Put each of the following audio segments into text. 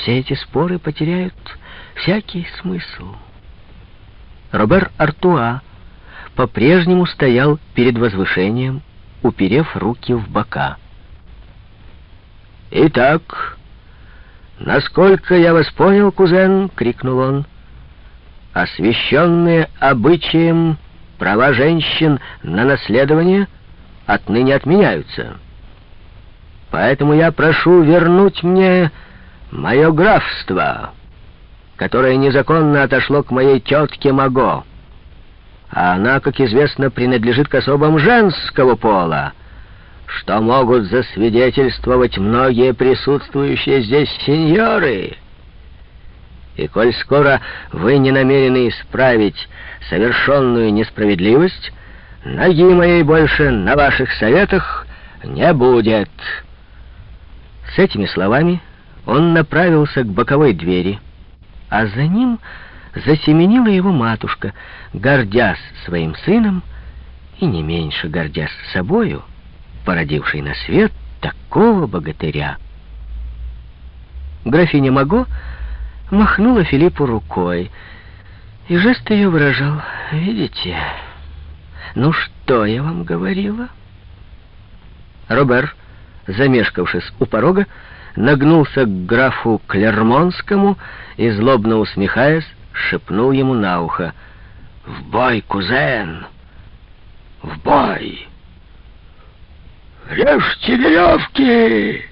все эти споры потеряют всякий смысл. Робер Артуа по-прежнему стоял перед возвышением, уперев руки в бока. «Итак, насколько я вас понял, кузен, — крикнул он, — освященные обычаем права женщин на наследование отныне отменяются. Поэтому я прошу вернуть мне мое графство, которое незаконно отошло к моей тетке Маго. А она, как известно, принадлежит к особам женского пола, что могут засвидетельствовать многие присутствующие здесь сеньоры. И коль скоро вы не намерены исправить совершенную несправедливость, ноги моей больше на ваших советах не будет». С этими словами он направился к боковой двери, а за ним засеменила его матушка, гордясь своим сыном и не меньше гордясь собою, породившей на свет такого богатыря. Графиня Маго махнула Филиппу рукой, и жест ее выражал, видите, ну что я вам говорила? Робер, замешкавшись у порога, нагнулся к графу Клермонскому и, злобно усмехаясь, шепнул ему на ухо. «В бой, кузен! В бой!» «Режьте веревки!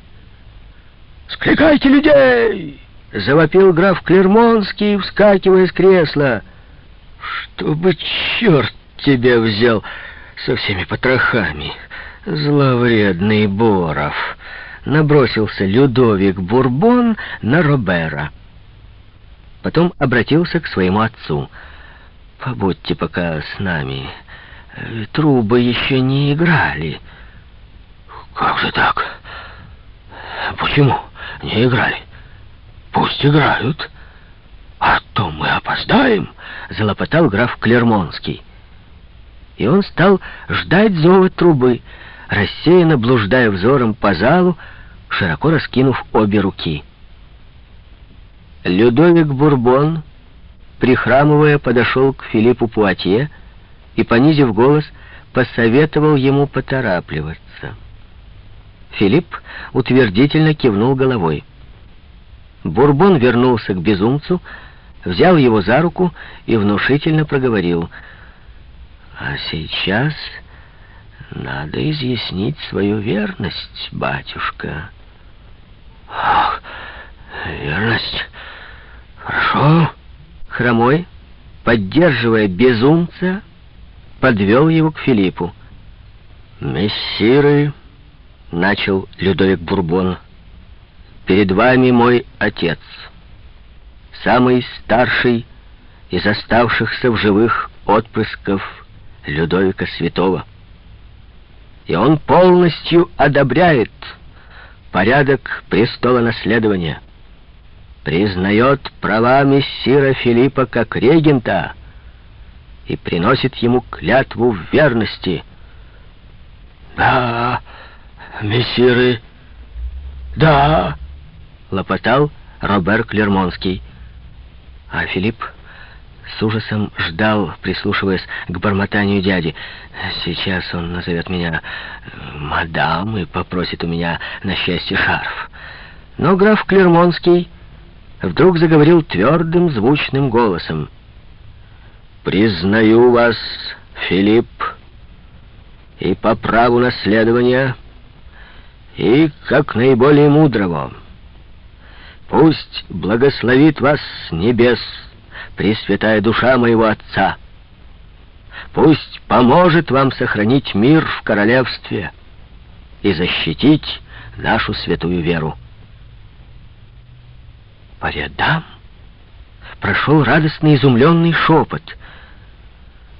Скликайте людей!» Завопил граф Клермонский, вскакивая с кресла. «Чтобы черт тебя взял со всеми потрохами, зловредный Боров!» Набросился Людовик Бурбон на Робера. Потом обратился к своему отцу. «Побудьте пока с нами. Трубы еще не играли». «Как же так? Почему не играли? Пусть играют. А то мы опоздаем», — залопотал граф Клермонский. И он стал ждать зова трубы, рассеянно блуждая взором по залу, широко раскинув обе руки. Людовик Бурбон, прихрамывая, подошел к Филиппу Пуатье и, понизив голос, посоветовал ему поторапливаться. Филипп утвердительно кивнул головой. Бурбон вернулся к безумцу, взял его за руку и внушительно проговорил. «А сейчас надо изъяснить свою верность, батюшка». «Ах, верность? Хорошо». Хромой, поддерживая безумца, подвел его к Филиппу. «Мессиры...» — начал Людовик Бурбон. «Перед вами мой отец, самый старший из оставшихся в живых отпрысков Людовика Святого. И он полностью одобряет порядок престола наследования, признает права мессира Филиппа как регента и приносит ему клятву в верности». «Да...» мессиры, да!» — лопотал Робер Клермонский. А Филипп с ужасом ждал, прислушиваясь к бормотанию дяди. «Сейчас он назовет меня мадам и попросит у меня на счастье шарф». Но граф Клермонский вдруг заговорил твердым, звучным голосом. «Признаю вас, Филипп, и по праву наследования...» и как наиболее мудрого. Пусть благословит вас небес Пресвятая душа моего Отца. Пусть поможет вам сохранить мир в королевстве и защитить нашу святую веру. По рядам прошел радостный изумленный шепот —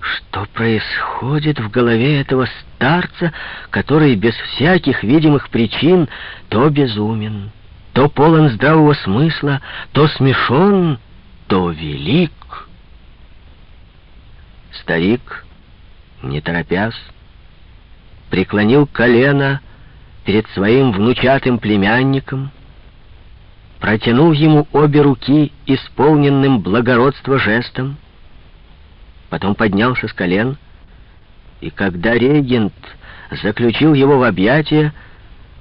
что происходит в голове этого старца, который без всяких видимых причин то безумен, то полон здравого смысла, то смешон, то велик? Старик, не торопясь, преклонил колено перед своим внучатым племянником протянул ему обе руки исполненным благородства жестом, потом поднялся с колен, и когда регент заключил его в объятия,